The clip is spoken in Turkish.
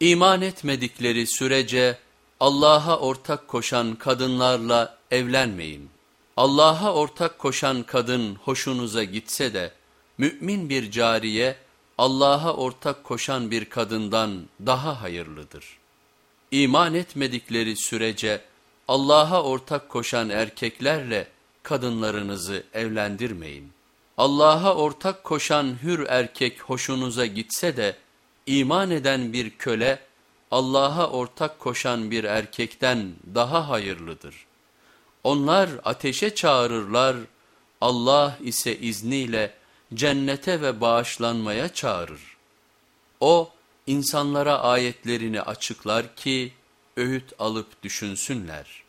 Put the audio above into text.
İman etmedikleri sürece Allah'a ortak koşan kadınlarla evlenmeyin. Allah'a ortak koşan kadın hoşunuza gitse de mümin bir cariye Allah'a ortak koşan bir kadından daha hayırlıdır. İman etmedikleri sürece Allah'a ortak koşan erkeklerle kadınlarınızı evlendirmeyin. Allah'a ortak koşan hür erkek hoşunuza gitse de iman eden bir köle Allah'a ortak koşan bir erkekten daha hayırlıdır. Onlar ateşe çağırırlar, Allah ise izniyle cennete ve bağışlanmaya çağırır. O insanlara ayetlerini açıklar ki öğüt alıp düşünsünler.